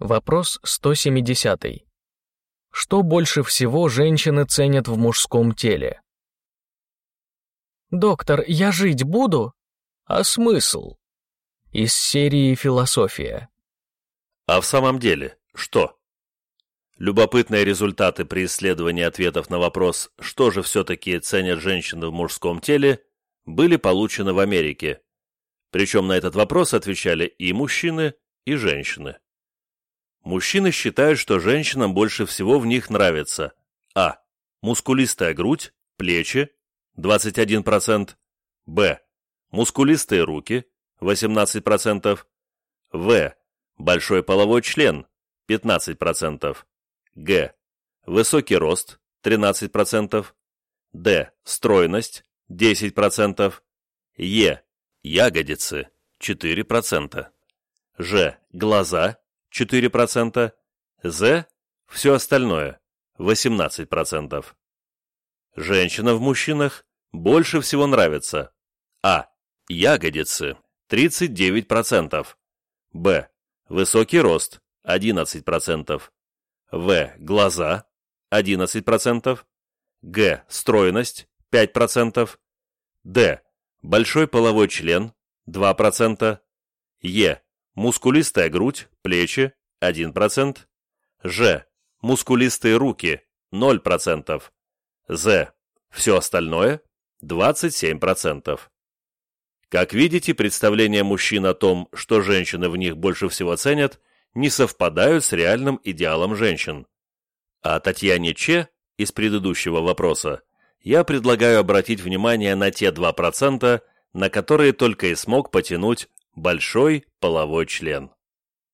Вопрос 170. Что больше всего женщины ценят в мужском теле? «Доктор, я жить буду?» «А смысл?» Из серии «Философия». А в самом деле, что? Любопытные результаты при исследовании ответов на вопрос, что же все-таки ценят женщины в мужском теле, были получены в Америке. Причем на этот вопрос отвечали и мужчины, и женщины. Мужчины считают, что женщинам больше всего в них нравится а. Мускулистая грудь, плечи 21%, б. Мускулистые руки 18%, в. Большой половой член 15%, г. Высокий рост 13%, д. Стройность 10%, е. Ягодицы 4%, ж. Глаза 4%, З – все остальное, 18%. Женщина в мужчинах больше всего нравится А. Ягодицы – 39%, Б. Высокий рост – 11%, В. Глаза – 11%, Г. Стройность – 5%, Д. Большой половой член – 2%, Е мускулистая грудь, плечи – 1%, Ж. Мускулистые руки – 0%, З. Все остальное – 27%. Как видите, представления мужчин о том, что женщины в них больше всего ценят, не совпадают с реальным идеалом женщин. А Татьяне Че из предыдущего вопроса я предлагаю обратить внимание на те 2%, на которые только и смог потянуть большой половой член.